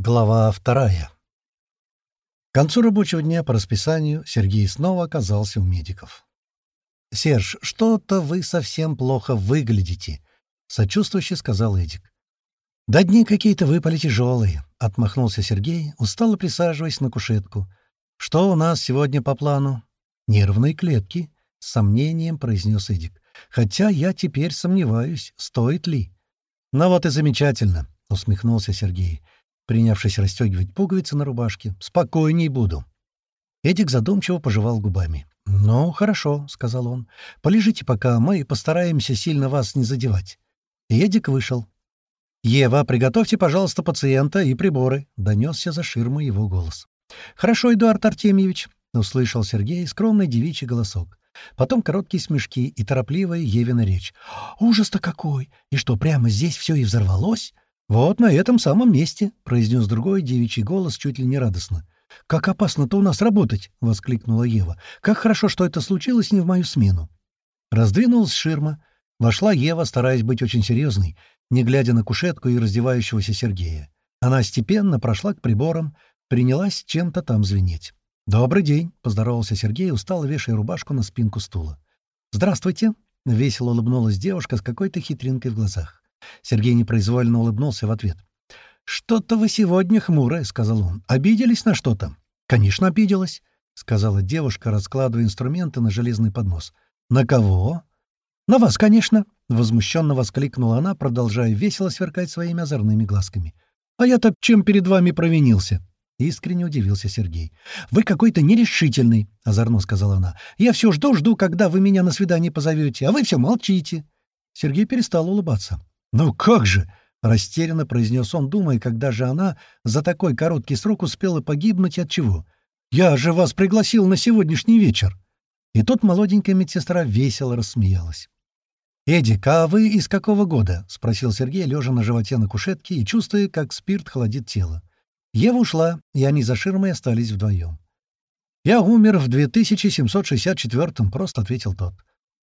Глава вторая. К концу рабочего дня по расписанию Сергей снова оказался у медиков. «Серж, что-то вы совсем плохо выглядите», — сочувствующе сказал Эдик. «Да дни какие-то выпали тяжелые», — отмахнулся Сергей, устало присаживаясь на кушетку. «Что у нас сегодня по плану?» «Нервные клетки», — с сомнением произнес Эдик. «Хотя я теперь сомневаюсь, стоит ли». «Ну вот и замечательно», — усмехнулся Сергей принявшись расстегивать пуговицы на рубашке. «Спокойней буду». Эдик задумчиво пожевал губами. «Ну, хорошо», — сказал он. «Полежите пока, мы постараемся сильно вас не задевать». И Эдик вышел. «Ева, приготовьте, пожалуйста, пациента и приборы», — донесся за ширмой его голос. «Хорошо, Эдуард Артемьевич», — услышал Сергей скромный девичий голосок. Потом короткие смешки и торопливая Евина речь. «Ужас-то какой! И что, прямо здесь все и взорвалось?» «Вот на этом самом месте», — произнес другой девичий голос чуть ли не радостно. «Как опасно-то у нас работать!» — воскликнула Ева. «Как хорошо, что это случилось не в мою смену!» Раздвинулась ширма. Вошла Ева, стараясь быть очень серьезной, не глядя на кушетку и раздевающегося Сергея. Она степенно прошла к приборам, принялась чем-то там звенеть. «Добрый день!» — поздоровался Сергей, устало вешая рубашку на спинку стула. «Здравствуйте!» — весело улыбнулась девушка с какой-то хитринкой в глазах. Сергей непроизвольно улыбнулся в ответ. «Что-то вы сегодня хмурые», — сказал он. «Обиделись на что-то?» «Конечно, обиделась», — сказала девушка, раскладывая инструменты на железный поднос. «На кого?» «На вас, конечно», — возмущенно воскликнула она, продолжая весело сверкать своими озорными глазками. «А я-то чем перед вами провинился?» Искренне удивился Сергей. «Вы какой-то нерешительный», — озорно сказала она. «Я все жду-жду, когда вы меня на свидание позовете, а вы все молчите». Сергей перестал улыбаться. «Ну как же!» — растерянно произнес он, думая, когда же она за такой короткий срок успела погибнуть от чего. «Я же вас пригласил на сегодняшний вечер!» И тут молоденькая медсестра весело рассмеялась. «Эдик, а вы из какого года?» — спросил Сергей, лежа на животе на кушетке и чувствуя, как спирт холодит тело. Ева ушла, и они за ширмой остались вдвоем. «Я умер в 2764-м», — просто ответил тот.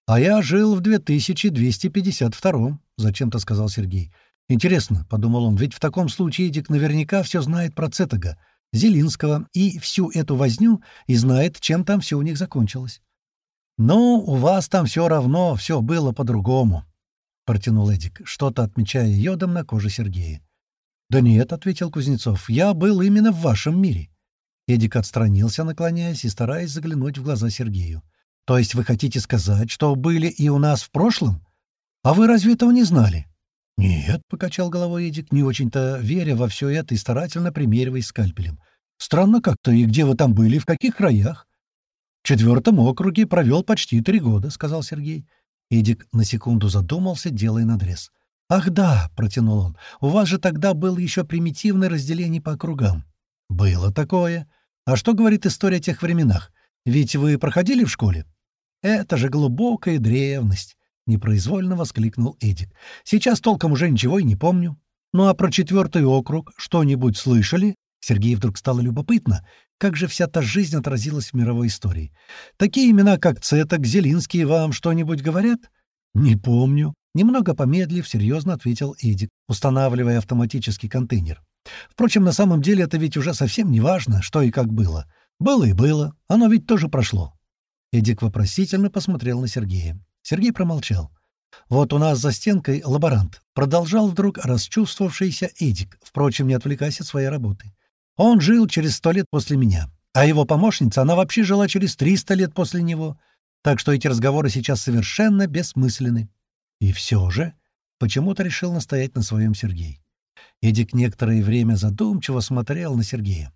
«А я жил в 2252-м», — зачем-то сказал Сергей. «Интересно», — подумал он, — «ведь в таком случае Эдик наверняка все знает про Цетага, Зелинского и всю эту возню и знает, чем там все у них закончилось». «Ну, у вас там все равно, все было по-другому», — протянул Эдик, что-то отмечая йодом на коже Сергея. «Да нет», — ответил Кузнецов, — «я был именно в вашем мире». Эдик отстранился, наклоняясь и стараясь заглянуть в глаза Сергею. То есть вы хотите сказать, что были и у нас в прошлом? А вы разве этого не знали? Нет, — покачал головой Эдик, не очень-то веря во все это и старательно примериваясь скальпелем. Странно как-то, и где вы там были, в каких краях? В четвертом округе провел почти три года, — сказал Сергей. Эдик на секунду задумался, делая надрез. «Ах да», — протянул он, — «у вас же тогда было еще примитивное разделение по округам». «Было такое. А что говорит история о тех временах? Ведь вы проходили в школе?» «Это же глубокая древность!» — непроизвольно воскликнул Эдик. «Сейчас толком уже ничего и не помню. Ну а про четвертый округ что-нибудь слышали?» Сергею вдруг стало любопытно, как же вся та жизнь отразилась в мировой истории. «Такие имена, как Цеток, Зелинский, вам что-нибудь говорят?» «Не помню». Немного помедлив, серьезно ответил Эдик, устанавливая автоматический контейнер. «Впрочем, на самом деле это ведь уже совсем не важно, что и как было. Было и было. Оно ведь тоже прошло. Эдик вопросительно посмотрел на Сергея. Сергей промолчал. «Вот у нас за стенкой лаборант», — продолжал вдруг расчувствовавшийся Эдик, впрочем, не отвлекаясь от своей работы. «Он жил через сто лет после меня, а его помощница, она вообще жила через триста лет после него, так что эти разговоры сейчас совершенно бессмысленны». И все же почему-то решил настоять на своем Сергей. Эдик некоторое время задумчиво смотрел на Сергея.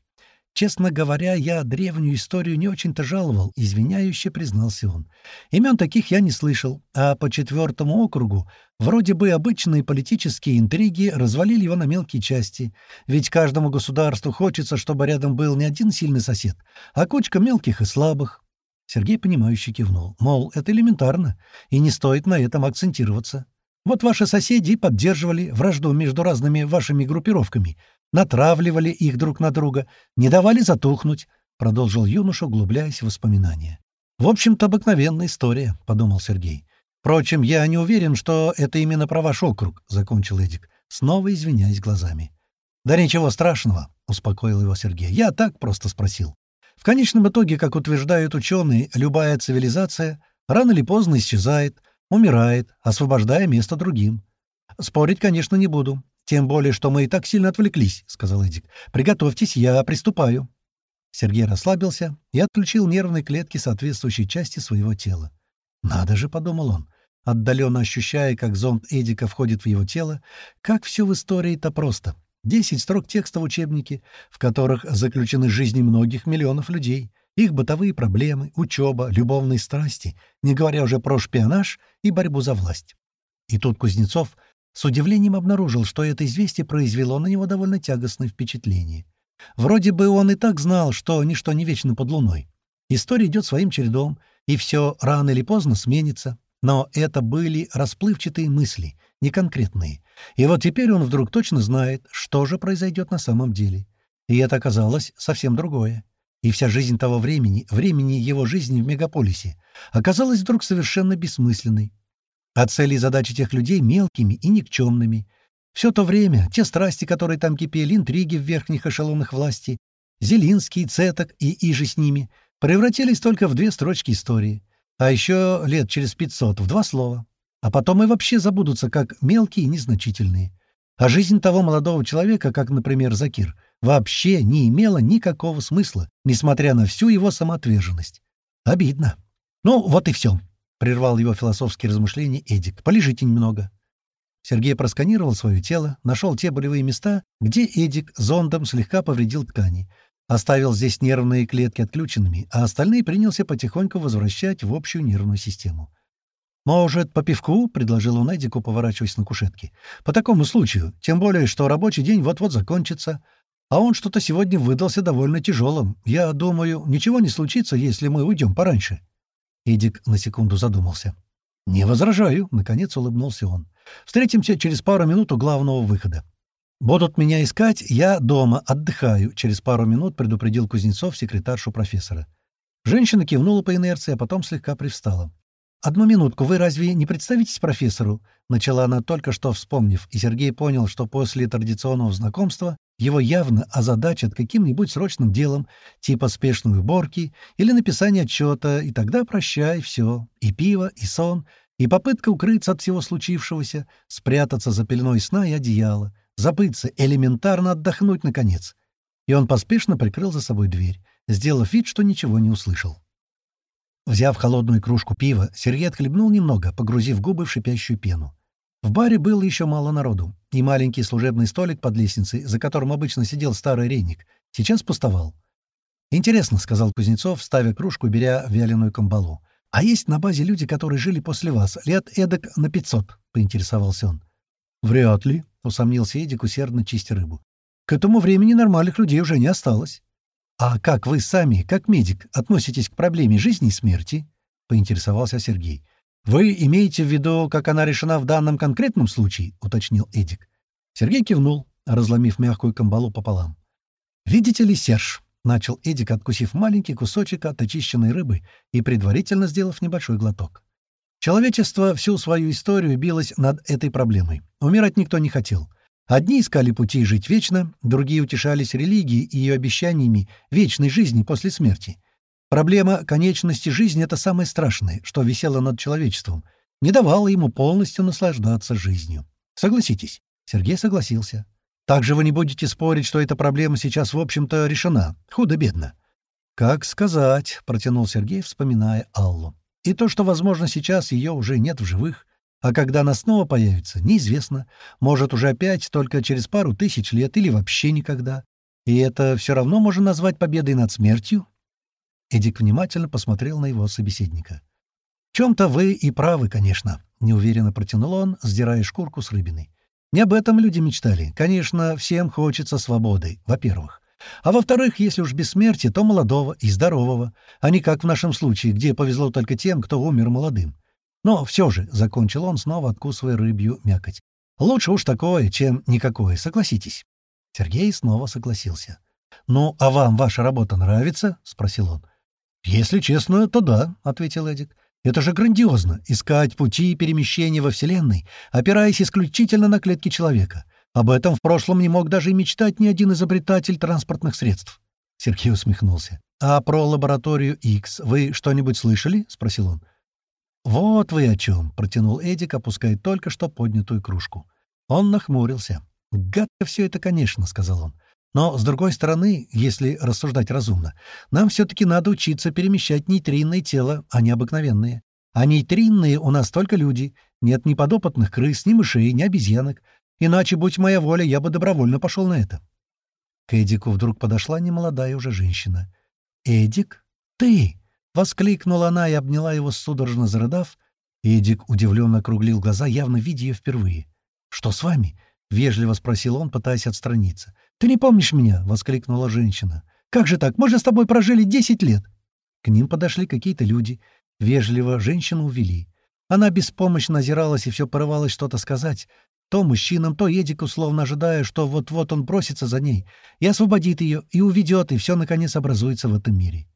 Честно говоря, я древнюю историю не очень-то жаловал, извиняюще признался он. Имен таких я не слышал, а по четвертому округу вроде бы обычные политические интриги развалили его на мелкие части, ведь каждому государству хочется, чтобы рядом был не один сильный сосед, а кучка мелких и слабых. Сергей, понимающе кивнул, мол, это элементарно, и не стоит на этом акцентироваться. Вот ваши соседи поддерживали вражду между разными вашими группировками, натравливали их друг на друга, не давали затухнуть, — продолжил юноша, углубляясь в воспоминания. «В общем-то, обыкновенная история», — подумал Сергей. «Впрочем, я не уверен, что это именно про ваш округ», — закончил Эдик, снова извиняясь глазами. «Да ничего страшного», — успокоил его Сергей. «Я так просто спросил. В конечном итоге, как утверждают ученые, любая цивилизация рано или поздно исчезает, умирает, освобождая место другим. Спорить, конечно, не буду. Тем более, что мы и так сильно отвлеклись», — сказал Эдик. «Приготовьтесь, я приступаю». Сергей расслабился и отключил нервные клетки соответствующей части своего тела. «Надо же», — подумал он, отдаленно ощущая, как зонд Эдика входит в его тело, как все в истории-то просто. Десять строк текста в учебнике, в которых заключены жизни многих миллионов людей, их бытовые проблемы, учеба, любовные страсти, не говоря уже про шпионаж и борьбу за власть. И тут Кузнецов с удивлением обнаружил, что это известие произвело на него довольно тягостное впечатление. Вроде бы он и так знал, что ничто не вечно под луной. История идет своим чередом, и все рано или поздно сменится. Но это были расплывчатые мысли, не конкретные. И вот теперь он вдруг точно знает, что же произойдет на самом деле. И это оказалось совсем другое. И вся жизнь того времени, времени его жизни в мегаполисе, оказалась вдруг совершенно бессмысленной. А цели и задачи тех людей мелкими и никчемными. Все то время, те страсти, которые там кипели, интриги в верхних эшелонах власти, Зелинский, Цеток и иже с ними, превратились только в две строчки истории. А еще лет через пятьсот в два слова. А потом и вообще забудутся, как мелкие и незначительные. А жизнь того молодого человека, как, например, Закир, вообще не имела никакого смысла, несмотря на всю его самоотверженность. Обидно. «Ну, вот и все», — прервал его философские размышления Эдик. «Полежите немного». Сергей просканировал свое тело, нашел те болевые места, где Эдик зондом слегка повредил ткани, оставил здесь нервные клетки отключенными, а остальные принялся потихоньку возвращать в общую нервную систему. «Может, по пивку?» — предложил он Эдику, поворачиваясь на кушетке. «По такому случаю, тем более, что рабочий день вот-вот закончится. А он что-то сегодня выдался довольно тяжелым. Я думаю, ничего не случится, если мы уйдем пораньше». Эдик на секунду задумался. «Не возражаю», — наконец улыбнулся он. «Встретимся через пару минут у главного выхода». «Будут меня искать, я дома, отдыхаю», — через пару минут предупредил Кузнецов секретаршу профессора. Женщина кивнула по инерции, а потом слегка привстала. «Одну минутку, вы разве не представитесь профессору?» Начала она только что вспомнив, и Сергей понял, что после традиционного знакомства его явно озадачат каким-нибудь срочным делом, типа спешной уборки или написания отчета, и тогда прощай все, и пиво, и сон, и попытка укрыться от всего случившегося, спрятаться за пеленой сна и одеяла, забыться, элементарно отдохнуть, наконец. И он поспешно прикрыл за собой дверь, сделав вид, что ничего не услышал. Взяв холодную кружку пива, Сергей отхлебнул немного, погрузив губы в шипящую пену. В баре было еще мало народу, и маленький служебный столик под лестницей, за которым обычно сидел старый рейник, сейчас пустовал. «Интересно», — сказал Кузнецов, ставя кружку беря вяленую камбалу. «А есть на базе люди, которые жили после вас, лет эдак на пятьсот?» — поинтересовался он. «Вряд ли», — усомнился Эдик, усердно чистя рыбу. «К этому времени нормальных людей уже не осталось». «А как вы сами, как медик, относитесь к проблеме жизни и смерти?» — поинтересовался Сергей. «Вы имеете в виду, как она решена в данном конкретном случае?» — уточнил Эдик. Сергей кивнул, разломив мягкую камбалу пополам. «Видите ли, Серж?» — начал Эдик, откусив маленький кусочек от очищенной рыбы и предварительно сделав небольшой глоток. Человечество всю свою историю билось над этой проблемой. Умирать никто не хотел. Одни искали пути жить вечно, другие утешались религией и ее обещаниями вечной жизни после смерти — Проблема конечности жизни — это самое страшное, что висело над человечеством, не давало ему полностью наслаждаться жизнью. Согласитесь? Сергей согласился. Также вы не будете спорить, что эта проблема сейчас, в общем-то, решена. Худо-бедно. «Как сказать», — протянул Сергей, вспоминая Аллу. «И то, что, возможно, сейчас ее уже нет в живых, а когда она снова появится, неизвестно. Может, уже опять, только через пару тысяч лет или вообще никогда. И это все равно можно назвать победой над смертью, Эдик внимательно посмотрел на его собеседника. «В чем-то вы и правы, конечно», — неуверенно протянул он, сдирая шкурку с рыбиной. «Не об этом люди мечтали. Конечно, всем хочется свободы, во-первых. А во-вторых, если уж бессмертие, то молодого и здорового, а не как в нашем случае, где повезло только тем, кто умер молодым. Но все же, — закончил он, снова откусывая рыбью мякоть, — лучше уж такое, чем никакое, согласитесь». Сергей снова согласился. «Ну, а вам ваша работа нравится?» — спросил он. «Если честно, то да», — ответил Эдик. «Это же грандиозно — искать пути перемещения во Вселенной, опираясь исключительно на клетки человека. Об этом в прошлом не мог даже и мечтать ни один изобретатель транспортных средств. Сергей усмехнулся. «А про лабораторию X вы что-нибудь слышали?» — спросил он. «Вот вы о чем», — протянул Эдик, опуская только что поднятую кружку. Он нахмурился. «Гадко все это, конечно», — сказал он. «Но, с другой стороны, если рассуждать разумно, нам все-таки надо учиться перемещать нейтринные тела, а не обыкновенные. А нейтринные у нас только люди. Нет ни подопытных крыс, ни мышей, ни обезьянок. Иначе, будь моя воля, я бы добровольно пошел на это». К Эдику вдруг подошла немолодая уже женщина. «Эдик? Ты?» — воскликнула она и обняла его, судорожно зарыдав. Эдик удивленно округлил глаза, явно видя ее впервые. «Что с вами?» — вежливо спросил он, пытаясь отстраниться. «Ты не помнишь меня?» — воскликнула женщина. «Как же так? Мы же с тобой прожили десять лет!» К ним подошли какие-то люди. Вежливо женщину увели. Она беспомощно озиралась и все порывалась что-то сказать. То мужчинам, то Эдику, словно ожидая, что вот-вот он бросится за ней и освободит ее, и уведет, и все, наконец, образуется в этом мире.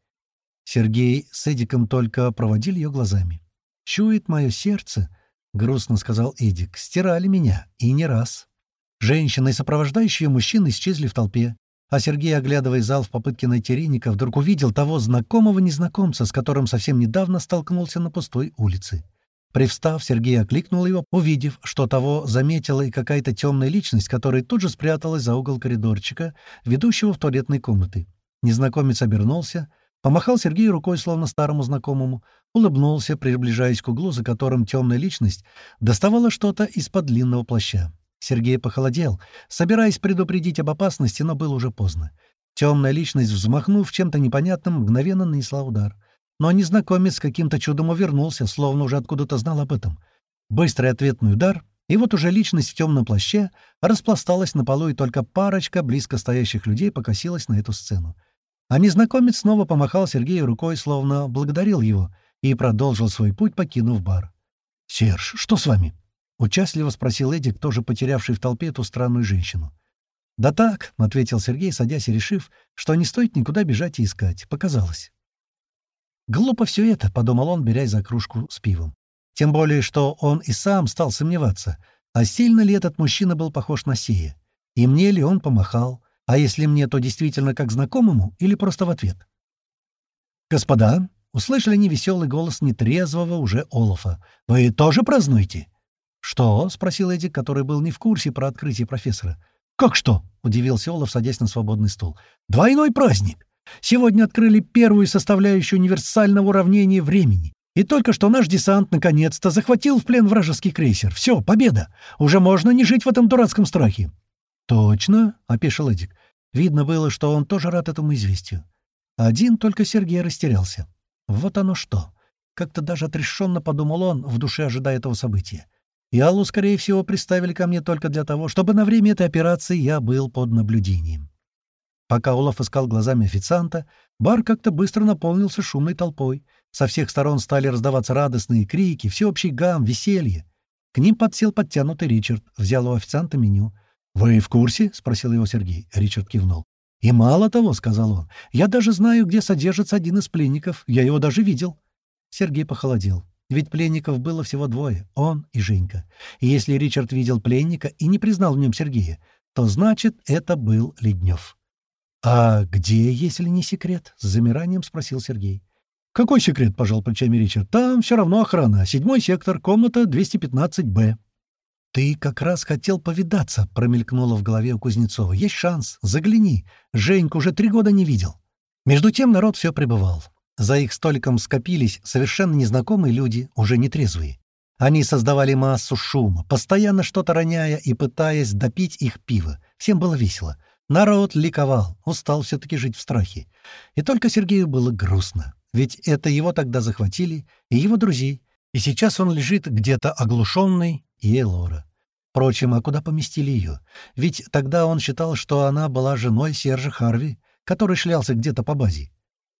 Сергей с Эдиком только проводили ее глазами. «Чует мое сердце», — грустно сказал Эдик, — «стирали меня, и не раз». Женщины и сопровождающие мужчины исчезли в толпе, а Сергей, оглядывая зал в попытке найти Реника, вдруг увидел того знакомого незнакомца, с которым совсем недавно столкнулся на пустой улице. Привстав, Сергей окликнул его, увидев, что того заметила и какая-то темная личность, которая тут же спряталась за угол коридорчика, ведущего в туалетной комнаты. Незнакомец обернулся, помахал Сергею рукой, словно старому знакомому, улыбнулся, приближаясь к углу, за которым темная личность доставала что-то из-под длинного плаща. Сергей похолодел, собираясь предупредить об опасности, но было уже поздно. Темная личность, взмахнув чем-то непонятным, мгновенно нанесла удар. Но незнакомец каким-то чудом увернулся, словно уже откуда-то знал об этом. Быстрый ответный удар, и вот уже личность в темном плаще распласталась на полу, и только парочка близко стоящих людей покосилась на эту сцену. А незнакомец снова помахал Сергею рукой, словно благодарил его, и продолжил свой путь, покинув бар. «Серж, что с вами?» — участливо спросил Эдик, тоже потерявший в толпе эту странную женщину. «Да так», — ответил Сергей, садясь и решив, что не стоит никуда бежать и искать. Показалось. «Глупо все это», — подумал он, берясь за кружку с пивом. Тем более, что он и сам стал сомневаться, а сильно ли этот мужчина был похож на Сея, и мне ли он помахал, а если мне, то действительно как знакомому или просто в ответ. «Господа», — услышали невеселый голос нетрезвого уже Олафа, — «вы тоже празднуете?» «Что?» — спросил Эдик, который был не в курсе про открытие профессора. «Как что?» — удивился Олаф, садясь на свободный стул. «Двойной праздник! Сегодня открыли первую составляющую универсального уравнения времени. И только что наш десант наконец-то захватил в плен вражеский крейсер. Все, победа! Уже можно не жить в этом дурацком страхе. «Точно?» — опешил Эдик. Видно было, что он тоже рад этому известию. Один только Сергей растерялся. Вот оно что. Как-то даже отрешенно подумал он, в душе ожидая этого события. И Аллу, скорее всего, представили ко мне только для того, чтобы на время этой операции я был под наблюдением. Пока Олаф искал глазами официанта, бар как-то быстро наполнился шумной толпой. Со всех сторон стали раздаваться радостные крики, всеобщий гам, веселье. К ним подсел подтянутый Ричард, взял у официанта меню. «Вы в курсе?» — спросил его Сергей. Ричард кивнул. «И мало того», — сказал он, — «я даже знаю, где содержится один из пленников. Я его даже видел». Сергей похолодел. Ведь пленников было всего двое — он и Женька. И если Ричард видел пленника и не признал в нем Сергея, то значит, это был Леднев. «А где, если не секрет?» — с замиранием спросил Сергей. «Какой секрет?» — пожал плечами Ричард. «Там все равно охрана. Седьмой сектор, комната 215-Б». «Ты как раз хотел повидаться», — промелькнуло в голове у Кузнецова. «Есть шанс. Загляни. Женьку уже три года не видел». Между тем народ все пребывал. За их столиком скопились совершенно незнакомые люди, уже нетрезвые. Они создавали массу шума, постоянно что-то роняя и пытаясь допить их пиво. Всем было весело. Народ ликовал, устал все-таки жить в страхе. И только Сергею было грустно, ведь это его тогда захватили, и его друзей. И сейчас он лежит где-то оглушенный, и Элора. Впрочем, а куда поместили ее? Ведь тогда он считал, что она была женой Сержа Харви, который шлялся где-то по базе,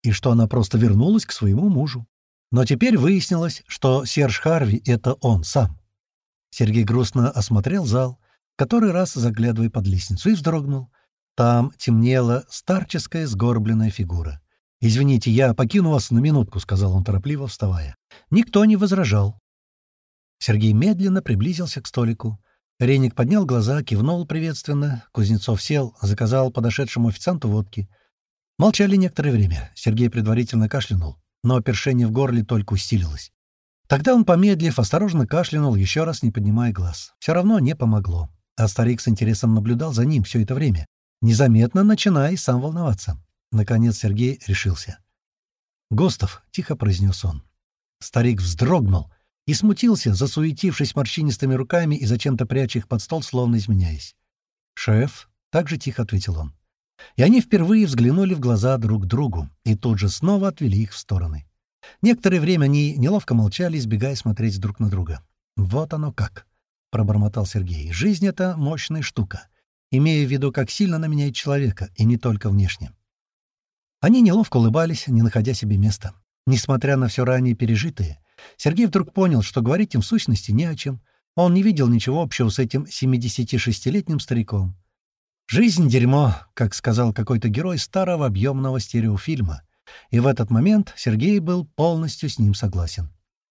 и что она просто вернулась к своему мужу. Но теперь выяснилось, что Серж Харви — это он сам. Сергей грустно осмотрел зал, который раз заглядывая под лестницу, и вздрогнул. Там темнела старческая сгорбленная фигура. «Извините, я покину вас на минутку», — сказал он торопливо, вставая. Никто не возражал. Сергей медленно приблизился к столику. Реник поднял глаза, кивнул приветственно. Кузнецов сел, заказал подошедшему официанту водки. Молчали некоторое время. Сергей предварительно кашлянул, но першение в горле только усилилось. Тогда он, помедлив, осторожно кашлянул, еще раз не поднимая глаз. Все равно не помогло. А старик с интересом наблюдал за ним все это время, незаметно начиная сам волноваться. Наконец Сергей решился. «Гостов», — тихо произнес он. Старик вздрогнул и смутился, засуетившись морщинистыми руками и зачем-то пряча их под стол, словно изменяясь. «Шеф», — так же тихо ответил он. И они впервые взглянули в глаза друг другу и тут же снова отвели их в стороны. Некоторое время они неловко молчали, избегая смотреть друг на друга. «Вот оно как», — пробормотал Сергей. «Жизнь — это мощная штука, имея в виду, как сильно она меняет человека, и не только внешне». Они неловко улыбались, не находя себе места. Несмотря на все ранее пережитое, Сергей вдруг понял, что говорить им в сущности не о чем. Он не видел ничего общего с этим 76-летним стариком. «Жизнь — дерьмо», как сказал какой-то герой старого объемного стереофильма. И в этот момент Сергей был полностью с ним согласен.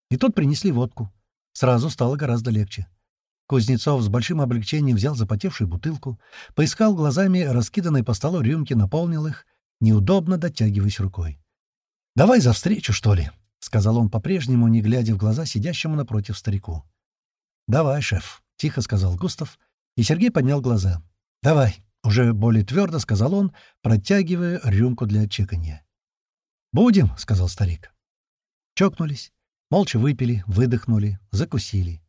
И тут принесли водку. Сразу стало гораздо легче. Кузнецов с большим облегчением взял запотевшую бутылку, поискал глазами раскиданные по столу рюмки, наполнил их, неудобно дотягиваясь рукой. «Давай за встречу, что ли?» — сказал он по-прежнему, не глядя в глаза сидящему напротив старику. «Давай, шеф», — тихо сказал Густав, и Сергей поднял глаза. «Давай», — уже более твердо сказал он, протягивая рюмку для чеканья. «Будем», — сказал старик. Чокнулись, молча выпили, выдохнули, закусили.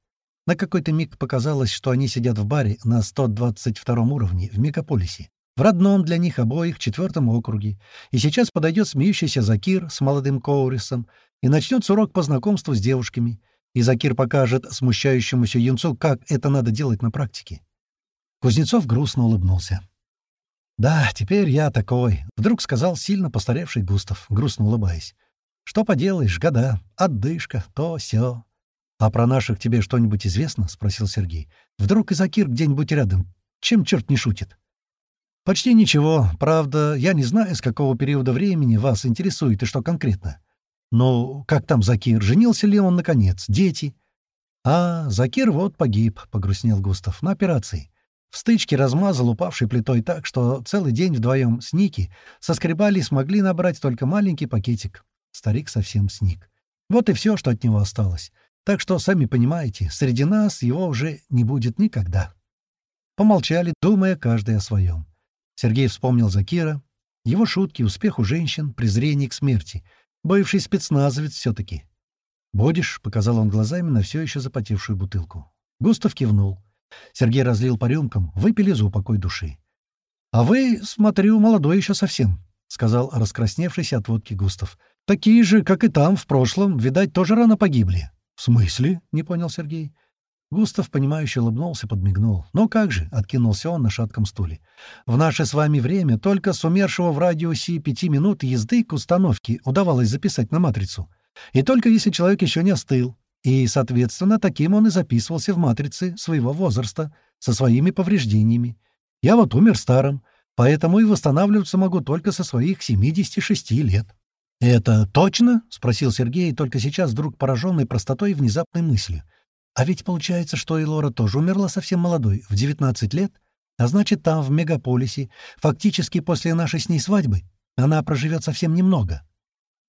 На какой-то миг показалось, что они сидят в баре на 122 уровне в мегаполисе, в родном для них обоих четвертом округе, и сейчас подойдет смеющийся Закир с молодым Коурисом, и начнется урок по знакомству с девушками, и Закир покажет смущающемуся юнцу, как это надо делать на практике. Кузнецов грустно улыбнулся. «Да, теперь я такой», — вдруг сказал сильно постаревший Густав, грустно улыбаясь. «Что поделаешь, года, отдышка, то сё». «А про наших тебе что-нибудь известно?» — спросил Сергей. «Вдруг и Закир где-нибудь рядом? Чем черт не шутит?» «Почти ничего. Правда, я не знаю, с какого периода времени вас интересует и что конкретно. Но как там Закир? Женился ли он, наконец? Дети?» «А, Закир вот погиб», — погрустнел Густав, — «на операции. В стычке размазал упавшей плитой так, что целый день вдвоем с Ники соскребали и смогли набрать только маленький пакетик. Старик совсем сник. Вот и все, что от него осталось. Так что, сами понимаете, среди нас его уже не будет никогда. Помолчали, думая каждый о своем. Сергей вспомнил Закира, его шутки, успех у женщин, презрение к смерти. Бывший спецназовец все-таки. «Будешь?» — показал он глазами на все еще запотевшую бутылку. Густав кивнул. Сергей разлил по рюмкам, выпили за упокой души. «А вы, смотрю, молодой еще совсем», — сказал раскрасневшийся от водки Густав. «Такие же, как и там, в прошлом, видать, тоже рано погибли». «В смысле?» — не понял Сергей. Густав, понимающе улыбнулся, подмигнул. «Ну как же?» — откинулся он на шатком стуле. «В наше с вами время только с умершего в радиусе пяти минут езды к установке удавалось записать на матрицу. И только если человек еще не остыл. И, соответственно, таким он и записывался в матрице своего возраста, со своими повреждениями. Я вот умер старым, поэтому и восстанавливаться могу только со своих 76 лет. «Это точно?» — спросил Сергей, только сейчас вдруг пораженный простотой и внезапной мыслью. «А ведь получается, что Элора тоже умерла совсем молодой, в 19 лет, а значит, там, в мегаполисе, фактически после нашей с ней свадьбы, она проживет совсем немного».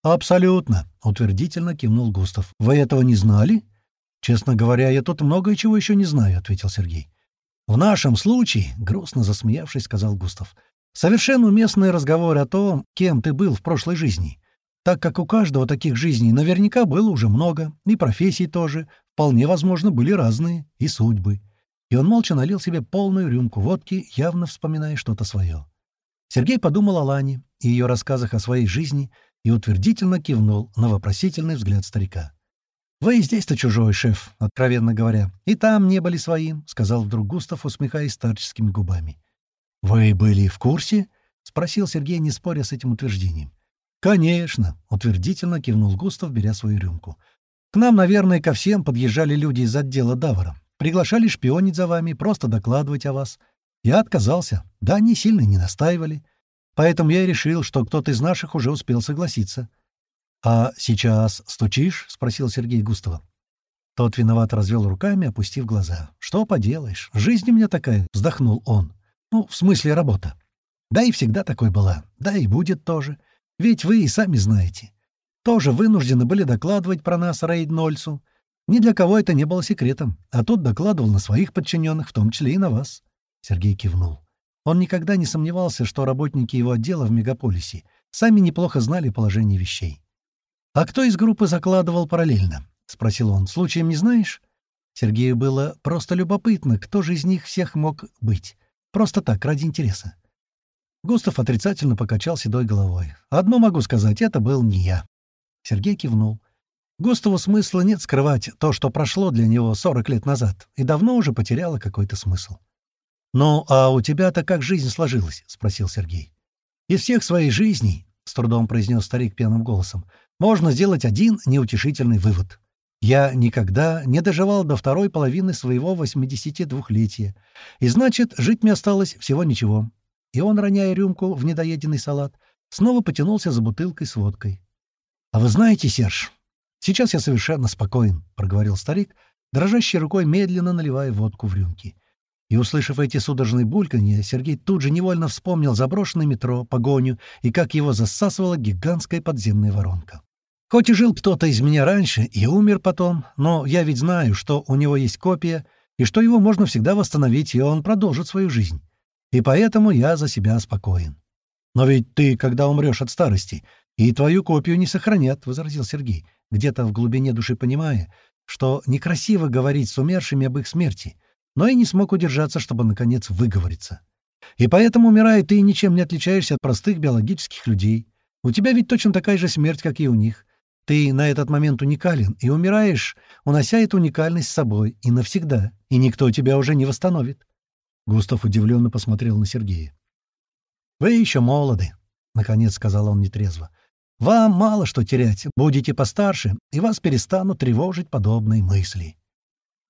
«Абсолютно», — утвердительно кивнул Густав. «Вы этого не знали?» «Честно говоря, я тут многое чего еще не знаю», — ответил Сергей. «В нашем случае», — грустно засмеявшись, сказал Густав, «совершенно уместный разговор о том, кем ты был в прошлой жизни, так как у каждого таких жизней наверняка было уже много, и профессий тоже, вполне возможно, были разные, и судьбы». И он молча налил себе полную рюмку водки, явно вспоминая что-то свое. Сергей подумал о Лане и ее рассказах о своей жизни — и утвердительно кивнул на вопросительный взгляд старика. «Вы здесь-то чужой, шеф, откровенно говоря. И там не были своим», — сказал вдруг Густав, усмехаясь старческими губами. «Вы были в курсе?» — спросил Сергей, не споря с этим утверждением. «Конечно», — утвердительно кивнул Густав, беря свою рюмку. «К нам, наверное, ко всем подъезжали люди из отдела Давара. Приглашали шпионить за вами, просто докладывать о вас. Я отказался. Да, они сильно не настаивали. Поэтому я и решил, что кто-то из наших уже успел согласиться. «А сейчас стучишь?» — спросил Сергей Густава. Тот виноват развел руками, опустив глаза. «Что поделаешь? Жизнь у меня такая», — вздохнул он. «Ну, в смысле работа. Да и всегда такой была. Да и будет тоже. Ведь вы и сами знаете. Тоже вынуждены были докладывать про нас Рейд-Нольцу. Ни для кого это не было секретом, а тот докладывал на своих подчиненных, в том числе и на вас». Сергей кивнул. Он никогда не сомневался, что работники его отдела в мегаполисе сами неплохо знали положение вещей. «А кто из группы закладывал параллельно?» — спросил он. «Случаем не знаешь?» Сергею было просто любопытно, кто же из них всех мог быть. Просто так, ради интереса. Густав отрицательно покачал седой головой. «Одно могу сказать, это был не я». Сергей кивнул. Густаву смысла нет скрывать то, что прошло для него 40 лет назад, и давно уже потеряло какой-то смысл. «Ну, а у тебя-то как жизнь сложилась?» — спросил Сергей. «Из всех своих жизней», — с трудом произнес старик пьяным голосом, можно сделать один неутешительный вывод. Я никогда не доживал до второй половины своего 82-летия, и значит, жить мне осталось всего ничего. И он, роняя рюмку в недоеденный салат, снова потянулся за бутылкой с водкой. «А вы знаете, Серж, сейчас я совершенно спокоен», — проговорил старик, дрожащей рукой медленно наливая водку в рюмки. И, услышав эти судорожные бульканья, Сергей тут же невольно вспомнил заброшенное метро, погоню и как его засасывала гигантская подземная воронка. Хоть и жил кто-то из меня раньше и умер потом, но я ведь знаю, что у него есть копия, и что его можно всегда восстановить, и он продолжит свою жизнь. И поэтому я за себя спокоен. «Но ведь ты, когда умрешь от старости, и твою копию не сохранят», — возразил Сергей, где-то в глубине души понимая, что некрасиво говорить с умершими об их смерти, но и не смог удержаться, чтобы, наконец, выговориться. «И поэтому, умирая, ты ничем не отличаешься от простых биологических людей. У тебя ведь точно такая же смерть, как и у них. Ты на этот момент уникален и умираешь, унося эту уникальность с собой и навсегда, и никто тебя уже не восстановит. Густав удивленно посмотрел на Сергея. «Вы еще молоды», — наконец сказал он нетрезво. «Вам мало что терять, будете постарше, и вас перестанут тревожить подобные мысли».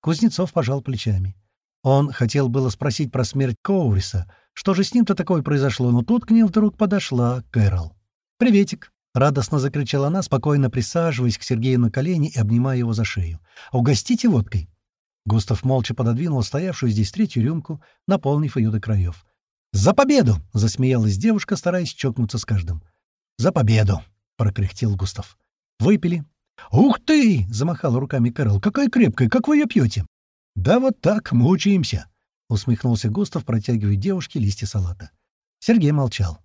Кузнецов пожал плечами. Он хотел было спросить про смерть Коуриса, что же с ним-то такое произошло, но тут к ним вдруг подошла Кэрол. «Приветик», — радостно закричала она, спокойно присаживаясь к Сергею на колени и обнимая его за шею. «Угостите водкой». Густав молча пододвинул стоявшую здесь третью рюмку, наполнив ее до краев. «За победу!» — засмеялась девушка, стараясь чокнуться с каждым. «За победу!» — прокряхтел Густав. «Выпили». «Ух ты!» — замахала руками Кэрол. «Какая крепкая! Как вы ее пьете?» «Да вот так, мучаемся!» — усмехнулся Густав, протягивая девушке листья салата. Сергей молчал.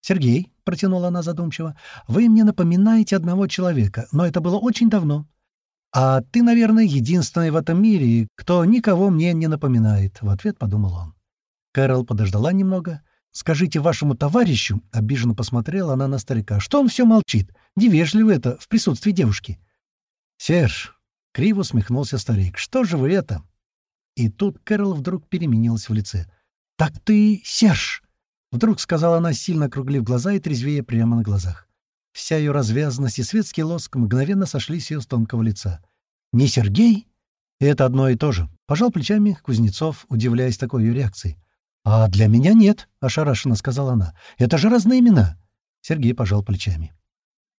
«Сергей», — протянула она задумчиво, — «вы мне напоминаете одного человека, но это было очень давно. А ты, наверное, единственный в этом мире, кто никого мне не напоминает», — в ответ подумал он. Кэрол подождала немного. «Скажите вашему товарищу», — обиженно посмотрела она на старика, — «что он все молчит? Невежливо это в присутствии девушки». «Серж», — криво усмехнулся старик, — «что же вы это?» И тут Кэрол вдруг переменилась в лице. «Так ты Серж!» Вдруг сказала она, сильно округлив глаза и трезвее прямо на глазах. Вся ее развязанность и светский лоск мгновенно сошлись с ее тонкого лица. «Не Сергей?» «Это одно и то же», — пожал плечами Кузнецов, удивляясь такой ее реакции. «А для меня нет», — ошарашенно сказала она. «Это же разные имена». Сергей пожал плечами.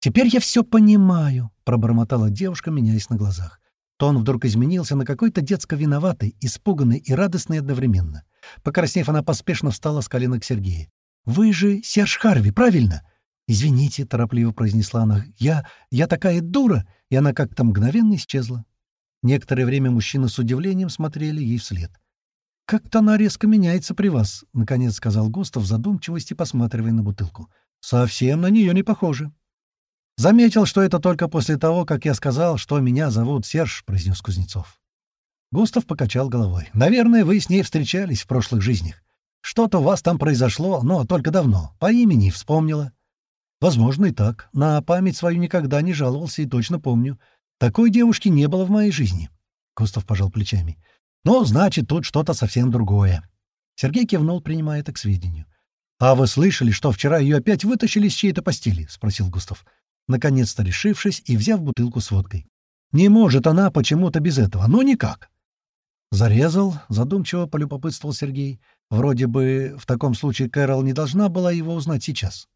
«Теперь я все понимаю», — пробормотала девушка, меняясь на глазах. Тон вдруг изменился на какой-то детско виноватый, испуганный и радостный одновременно. Покраснев, она поспешно встала с колена к Сергею. «Вы же Серж Харви, правильно?» «Извините», — торопливо произнесла она. «Я... я такая дура!» И она как-то мгновенно исчезла. Некоторое время мужчины с удивлением смотрели ей вслед. «Как-то она резко меняется при вас», — наконец сказал Густав в задумчивости, посматривая на бутылку. «Совсем на нее не похоже». «Заметил, что это только после того, как я сказал, что меня зовут Серж», — произнес Кузнецов. Густав покачал головой. «Наверное, вы с ней встречались в прошлых жизнях. Что-то у вас там произошло, но только давно. По имени вспомнила». «Возможно, и так. На память свою никогда не жаловался и точно помню. Такой девушки не было в моей жизни». Густав пожал плечами. «Ну, значит, тут что-то совсем другое». Сергей кивнул, принимая это к сведению. «А вы слышали, что вчера ее опять вытащили с чьей-то постели?» — спросил Густав, наконец-то решившись и взяв бутылку с водкой. «Не может она почему-то без этого. Ну, никак». «Зарезал?» — задумчиво полюбопытствовал Сергей. «Вроде бы в таком случае Кэрол не должна была его узнать сейчас».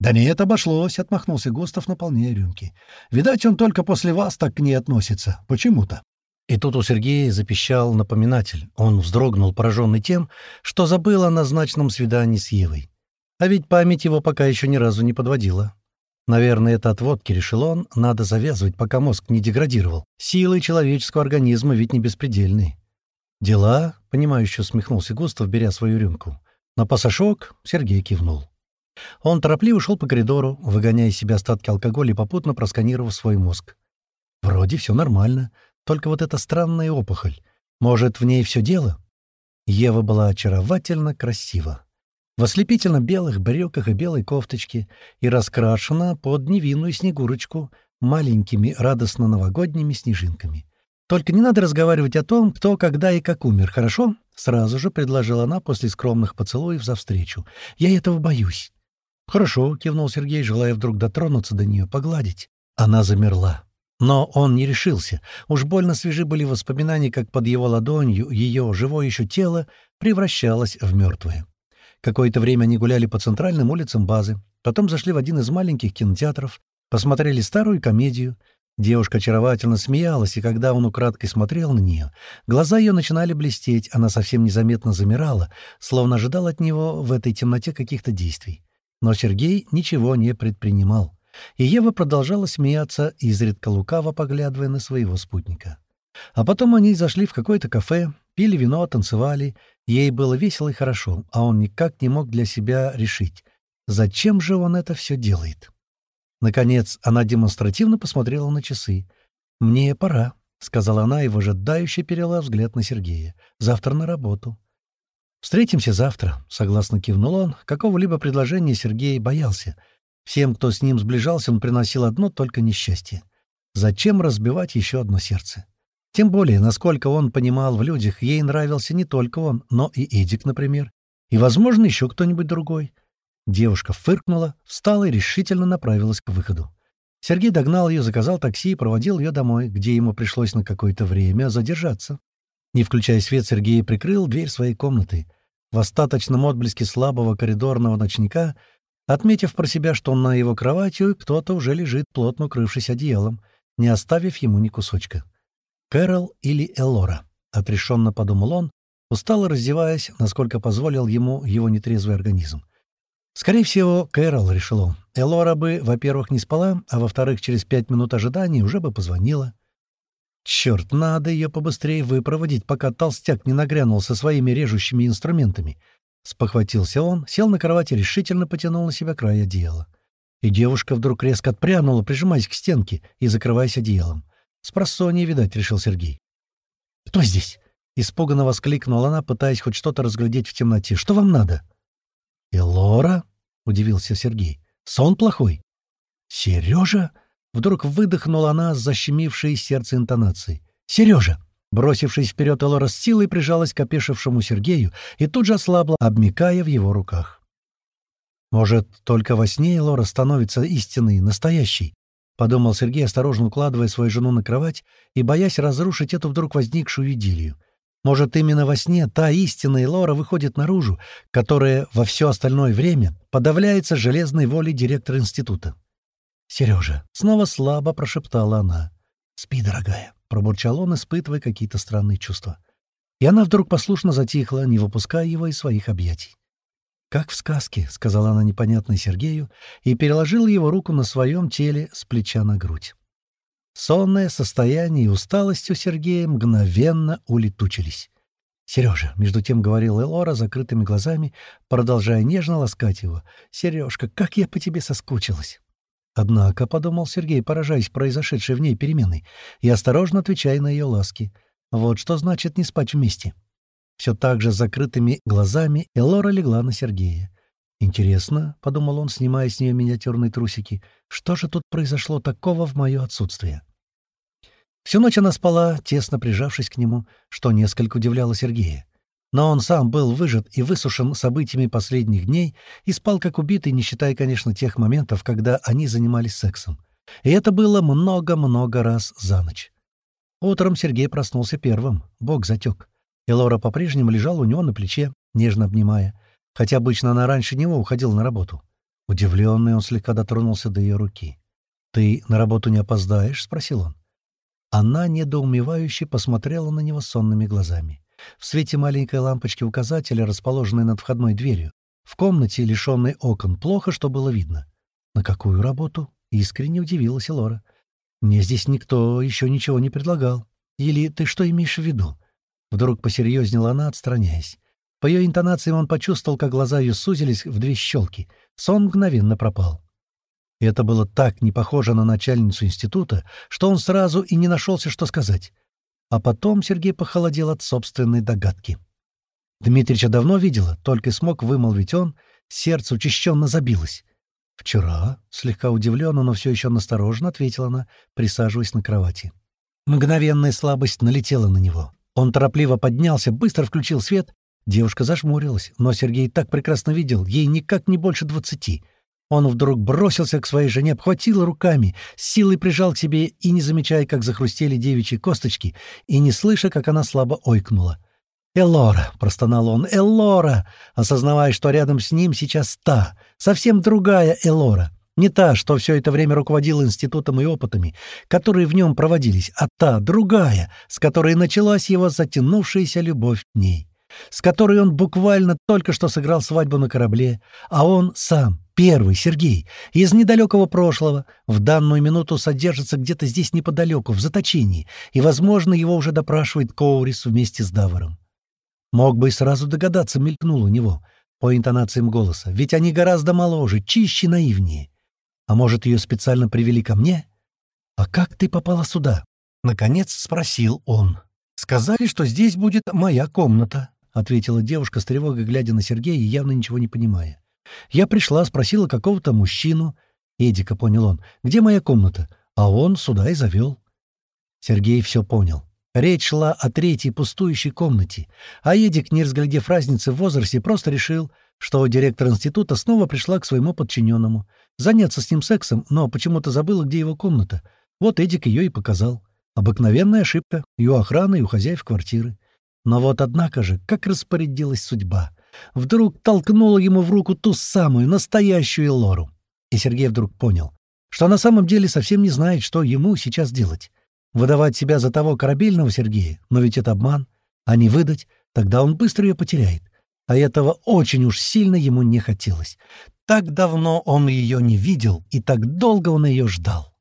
«Да нет, обошлось», — отмахнулся Густав, наполняя рюмки. «Видать, он только после вас так к ней относится. Почему-то». И тут у Сергея запищал напоминатель. Он вздрогнул, пораженный тем, что забыл о назначенном свидании с Евой. А ведь память его пока еще ни разу не подводила. Наверное, это от водки, решил он, надо завязывать, пока мозг не деградировал. Силы человеческого организма ведь не беспредельны. «Дела?» — понимающе усмехнулся Густав, беря свою рюмку. На пасашок Сергей кивнул. Он торопливо шел по коридору, выгоняя из себя остатки алкоголя и попутно просканировав свой мозг. Вроде все нормально, только вот эта странная опухоль. Может, в ней все дело? Ева была очаровательно красива. В ослепительно белых брюках и белой кофточке и раскрашена под невинную снегурочку маленькими радостно-новогодними снежинками. «Только не надо разговаривать о том, кто, когда и как умер, хорошо?» — сразу же предложила она после скромных поцелуев за встречу. «Я этого боюсь». «Хорошо», — кивнул Сергей, желая вдруг дотронуться до нее, погладить. Она замерла. Но он не решился. Уж больно свежи были воспоминания, как под его ладонью ее живое еще тело превращалось в мертвое. Какое-то время они гуляли по центральным улицам базы, потом зашли в один из маленьких кинотеатров, посмотрели старую комедию, Девушка очаровательно смеялась, и когда он украдкой смотрел на нее, глаза ее начинали блестеть, она совсем незаметно замирала, словно ожидал от него в этой темноте каких-то действий. Но Сергей ничего не предпринимал. И Ева продолжала смеяться, изредка лукаво поглядывая на своего спутника. А потом они зашли в какое-то кафе, пили вино, танцевали. Ей было весело и хорошо, а он никак не мог для себя решить, зачем же он это все делает. Наконец, она демонстративно посмотрела на часы. «Мне пора», — сказала она и выжидающе перела взгляд на Сергея. «Завтра на работу». «Встретимся завтра», — согласно кивнул он. Какого-либо предложения Сергей боялся. Всем, кто с ним сближался, он приносил одно только несчастье. Зачем разбивать еще одно сердце? Тем более, насколько он понимал в людях, ей нравился не только он, но и Эдик, например. И, возможно, еще кто-нибудь другой. Девушка фыркнула, встала и решительно направилась к выходу. Сергей догнал ее, заказал такси и проводил ее домой, где ему пришлось на какое-то время задержаться. Не включая свет, Сергей прикрыл дверь своей комнаты. В остаточном отблеске слабого коридорного ночника, отметив про себя, что на его кровати кто-то уже лежит, плотно укрывшись одеялом, не оставив ему ни кусочка. «Кэрол или Элора?» — отрешенно подумал он, устало раздеваясь, насколько позволил ему его нетрезвый организм. Скорее всего, Кэрол, решил он. Элора бы, во-первых, не спала, а во-вторых, через пять минут ожидания уже бы позвонила. Черт, надо ее побыстрее выпроводить, пока толстяк не нагрянул со своими режущими инструментами. Спохватился он, сел на кровати, решительно потянул на себя край одеяла. И девушка вдруг резко отпрянула, прижимаясь к стенке и закрываясь одеялом. «Спросонья, видать», — решил Сергей. «Кто здесь?» — испуганно воскликнула она, пытаясь хоть что-то разглядеть в темноте. «Что вам надо?» «Элора?» — удивился Сергей. «Сон плохой?» «Сережа?» — вдруг выдохнула она с защемившей сердце интонацией. «Сережа!» Бросившись вперед, Элора с силой прижалась к опешившему Сергею и тут же ослабла, обмикая в его руках. «Может, только во сне Элора становится истинной, настоящей?» — подумал Сергей, осторожно укладывая свою жену на кровать и боясь разрушить эту вдруг возникшую идиллию. Может, именно во сне та истинная Лора выходит наружу, которая во все остальное время подавляется железной волей директора института. «Сережа», — снова слабо прошептала она. «Спи, дорогая», — пробурчал он, испытывая какие-то странные чувства. И она вдруг послушно затихла, не выпуская его из своих объятий. «Как в сказке», — сказала она непонятно Сергею и переложила его руку на своем теле с плеча на грудь. Сонное состояние и усталость у Сергея мгновенно улетучились. «Сережа», — между тем говорил Элора закрытыми глазами, продолжая нежно ласкать его, «Сережка, как я по тебе соскучилась!» Однако, — подумал Сергей, поражаясь произошедшей в ней переменой, и осторожно отвечая на ее ласки, вот что значит не спать вместе. Все так же закрытыми глазами Элора легла на Сергея. «Интересно», — подумал он, снимая с нее миниатюрные трусики, — «что же тут произошло такого в мое отсутствие?» Всю ночь она спала, тесно прижавшись к нему, что несколько удивляло Сергея. Но он сам был выжат и высушен событиями последних дней и спал как убитый, не считая, конечно, тех моментов, когда они занимались сексом. И это было много-много раз за ночь. Утром Сергей проснулся первым, бог затек. И Лора по-прежнему лежала у него на плече, нежно обнимая хотя обычно она раньше него уходила на работу. Удивленный, он слегка дотронулся до ее руки. «Ты на работу не опоздаешь?» — спросил он. Она недоумевающе посмотрела на него сонными глазами. В свете маленькой лампочки указателя, расположенной над входной дверью, в комнате, лишенной окон, плохо что было видно. «На какую работу?» — искренне удивилась Лора. «Мне здесь никто еще ничего не предлагал. Или ты что имеешь в виду?» Вдруг посерьезнела она, отстраняясь. По ее интонациям он почувствовал, как глаза ее сузились в две щелки. Сон мгновенно пропал. И это было так не похоже на начальницу института, что он сразу и не нашелся, что сказать. А потом Сергей похолодел от собственной догадки. Дмитрича давно видела, только смог вымолвить он, сердце учащенно забилось. «Вчера», — слегка удивленно, но все еще настороженно ответила она, присаживаясь на кровати. Мгновенная слабость налетела на него. Он торопливо поднялся, быстро включил свет. Девушка зажмурилась, но Сергей так прекрасно видел, ей никак не больше двадцати — он вдруг бросился к своей жене, обхватил руками, с силой прижал к себе и, не замечая, как захрустели девичьи косточки, и не слыша, как она слабо ойкнула. «Элора!» — простонал он. «Элора!» осознавая, что рядом с ним сейчас та, совсем другая Элора. Не та, что все это время руководила институтом и опытами, которые в нем проводились, а та, другая, с которой началась его затянувшаяся любовь к ней, с которой он буквально только что сыграл свадьбу на корабле, а он сам, Первый, Сергей, из недалекого прошлого, в данную минуту содержится где-то здесь неподалеку, в заточении, и, возможно, его уже допрашивает Коурис вместе с Даваром. Мог бы и сразу догадаться, мелькнул у него, по интонациям голоса, ведь они гораздо моложе, чище, наивнее. А может, ее специально привели ко мне? «А как ты попала сюда?» — наконец спросил он. «Сказали, что здесь будет моя комната», — ответила девушка с тревогой, глядя на Сергея и явно ничего не понимая. Я пришла, спросила какого-то мужчину. Эдика, понял он, где моя комната? А он сюда и завел. Сергей все понял. Речь шла о третьей пустующей комнате, а Эдик, не разглядев разницы в возрасте, просто решил, что директор института снова пришла к своему подчиненному. Заняться с ним сексом, но почему-то забыла, где его комната. Вот Эдик ее и показал. Обыкновенная ошибка и у охраны, и у хозяев квартиры. Но вот однако же, как распорядилась судьба вдруг толкнула ему в руку ту самую, настоящую Лору. И Сергей вдруг понял, что на самом деле совсем не знает, что ему сейчас делать. Выдавать себя за того корабельного Сергея, но ведь это обман, а не выдать, тогда он быстро ее потеряет. А этого очень уж сильно ему не хотелось. Так давно он ее не видел, и так долго он ее ждал.